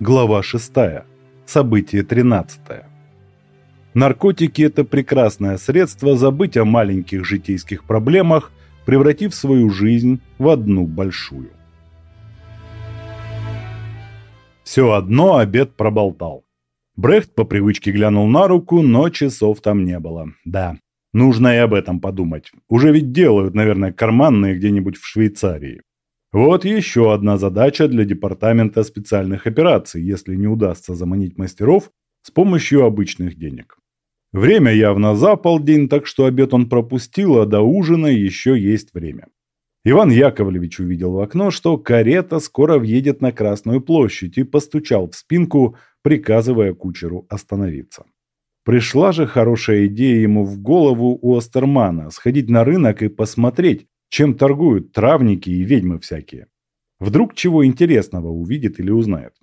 Глава 6. Событие 13. Наркотики – это прекрасное средство забыть о маленьких житейских проблемах, превратив свою жизнь в одну большую. Все одно обед проболтал. Брехт по привычке глянул на руку, но часов там не было. Да, нужно и об этом подумать. Уже ведь делают, наверное, карманные где-нибудь в Швейцарии. Вот еще одна задача для Департамента специальных операций, если не удастся заманить мастеров с помощью обычных денег. Время явно за полдень, так что обед он пропустил, а до ужина еще есть время. Иван Яковлевич увидел в окно, что карета скоро въедет на Красную площадь и постучал в спинку, приказывая кучеру остановиться. Пришла же хорошая идея ему в голову у Остермана сходить на рынок и посмотреть, чем торгуют травники и ведьмы всякие. Вдруг чего интересного увидит или узнает.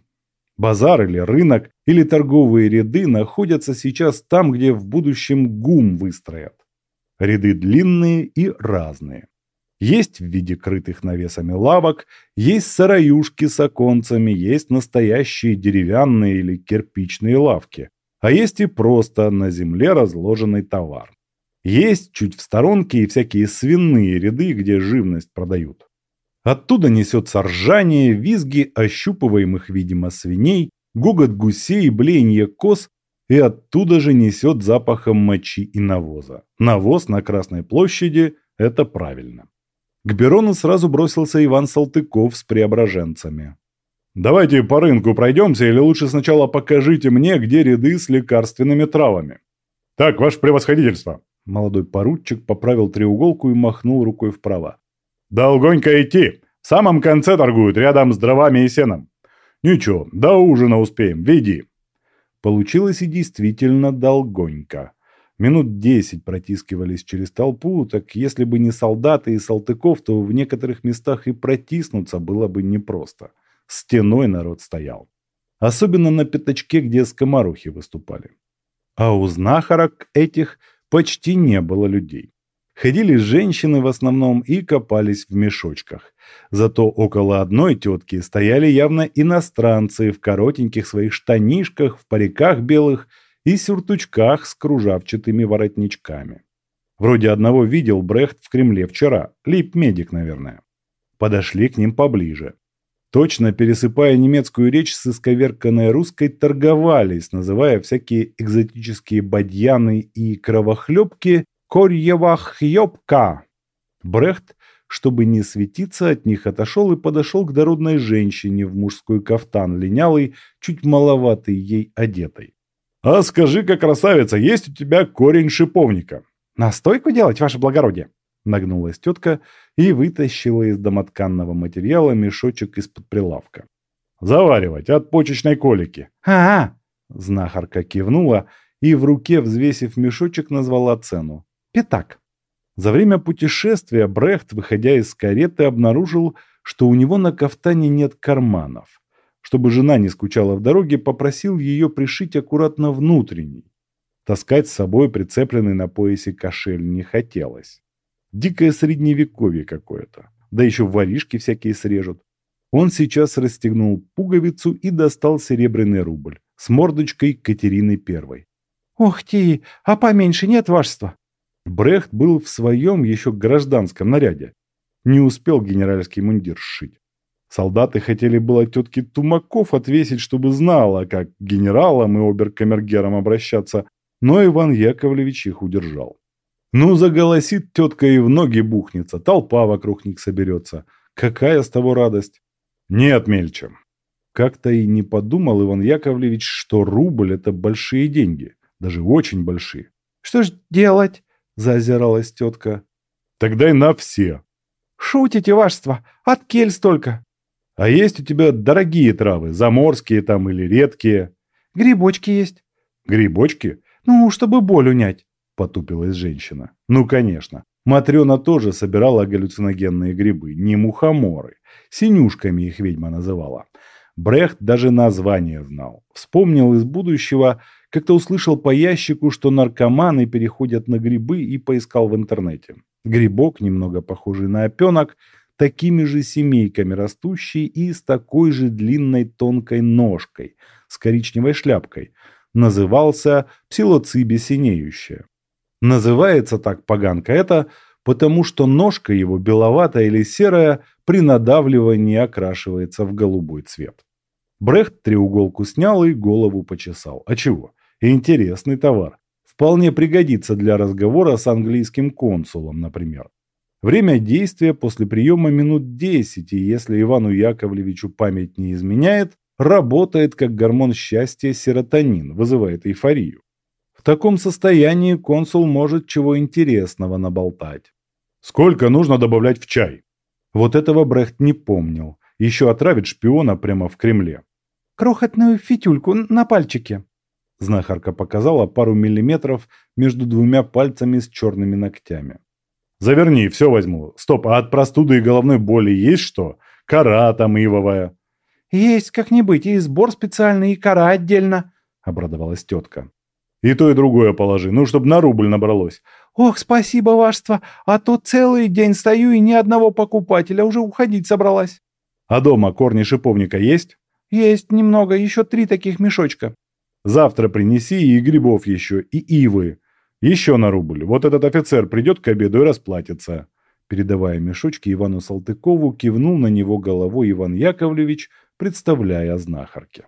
Базар или рынок или торговые ряды находятся сейчас там, где в будущем ГУМ выстроят. Ряды длинные и разные. Есть в виде крытых навесами лавок, есть сараюшки с оконцами, есть настоящие деревянные или кирпичные лавки, а есть и просто на земле разложенный товар. Есть чуть в сторонке и всякие свиные ряды, где живность продают. Оттуда несется ржание, визги ощупываемых, видимо, свиней, гогот гусей, блеяние коз, и оттуда же несет запахом мочи и навоза. Навоз на Красной площади – это правильно. К Берону сразу бросился Иван Салтыков с преображенцами. «Давайте по рынку пройдемся, или лучше сначала покажите мне, где ряды с лекарственными травами». «Так, ваше превосходительство», Молодой поручик поправил треуголку и махнул рукой вправо. «Долгонько идти! В самом конце торгуют, рядом с дровами и сеном. Ничего, до ужина успеем, веди!» Получилось и действительно долгонько. Минут десять протискивались через толпу, так если бы не солдаты и Салтыков, то в некоторых местах и протиснуться было бы непросто. Стеной народ стоял. Особенно на пятачке, где скоморохи выступали. А у знахарок этих – почти не было людей. Ходили женщины в основном и копались в мешочках. Зато около одной тетки стояли явно иностранцы в коротеньких своих штанишках, в париках белых и сюртучках с кружавчатыми воротничками. Вроде одного видел Брехт в Кремле вчера, лип-медик, наверное. Подошли к ним поближе. Точно пересыпая немецкую речь с исковерканной русской, торговались, называя всякие экзотические бадьяны и кровохлебки «корьевахьёбка». Брехт, чтобы не светиться от них, отошел и подошел к дородной женщине в мужской кафтан, линялый, чуть маловатый ей одетой. «А скажи-ка, красавица, есть у тебя корень шиповника?» «Настойку делать, ваше благородие?» Нагнулась тетка и вытащила из домотканного материала мешочек из-под прилавка. «Заваривать от почечной колики». «А-а!» Знахарка кивнула и в руке, взвесив мешочек, назвала цену. «Пятак». За время путешествия Брехт, выходя из кареты, обнаружил, что у него на кафтане нет карманов. Чтобы жена не скучала в дороге, попросил ее пришить аккуратно внутренний. Таскать с собой прицепленный на поясе кошель не хотелось. Дикое средневековье какое-то. Да еще воришки всякие срежут. Он сейчас расстегнул пуговицу и достал серебряный рубль с мордочкой Катерины Первой. «Ух ты! А поменьше нет, вашества?» Брехт был в своем еще гражданском наряде. Не успел генеральский мундир сшить. Солдаты хотели было тетке Тумаков отвесить, чтобы знала, как к генералам и оберкамергерам обращаться, но Иван Яковлевич их удержал. Ну, заголосит тетка и в ноги бухнется, толпа вокруг них соберется. Какая с того радость? Нет, мельче. Как-то и не подумал Иван Яковлевич, что рубль – это большие деньги, даже очень большие. «Что ж делать?» – заозиралась тетка. «Тогда и на все». «Шутите, вашество, от кель столько». «А есть у тебя дорогие травы, заморские там или редкие?» «Грибочки есть». «Грибочки?» «Ну, чтобы боль унять». – потупилась женщина. «Ну, конечно. Матрена тоже собирала галлюциногенные грибы, не мухоморы. Синюшками их ведьма называла. Брехт даже название знал. Вспомнил из будущего, как-то услышал по ящику, что наркоманы переходят на грибы и поискал в интернете. Грибок, немного похожий на опенок, такими же семейками растущий и с такой же длинной тонкой ножкой, с коричневой шляпкой. Назывался псилоцибе синеющая. Называется так поганка это, потому что ножка его беловатая или серая при надавливании окрашивается в голубой цвет. Брехт треуголку снял и голову почесал. А чего? Интересный товар. Вполне пригодится для разговора с английским консулом, например. Время действия после приема минут 10, и если Ивану Яковлевичу память не изменяет, работает как гормон счастья серотонин, вызывает эйфорию. В таком состоянии консул может чего интересного наболтать. Сколько нужно добавлять в чай? Вот этого Брехт не помнил. Еще отравит шпиона прямо в Кремле. Крохотную фитюльку на пальчике. Знахарка показала пару миллиметров между двумя пальцами с черными ногтями. Заверни, все возьму. Стоп, а от простуды и головной боли есть что? Кора там ивовая. Есть как-нибудь, и сбор специальный, и кора отдельно, обрадовалась тетка. И то, и другое положи, ну, чтобы на рубль набралось. Ох, спасибо, вашество, а то целый день стою и ни одного покупателя, уже уходить собралась. А дома корни шиповника есть? Есть немного, еще три таких мешочка. Завтра принеси и грибов еще, и ивы. Еще на рубль. Вот этот офицер придет к обеду и расплатится. Передавая мешочки Ивану Салтыкову, кивнул на него головой Иван Яковлевич, представляя знахарке.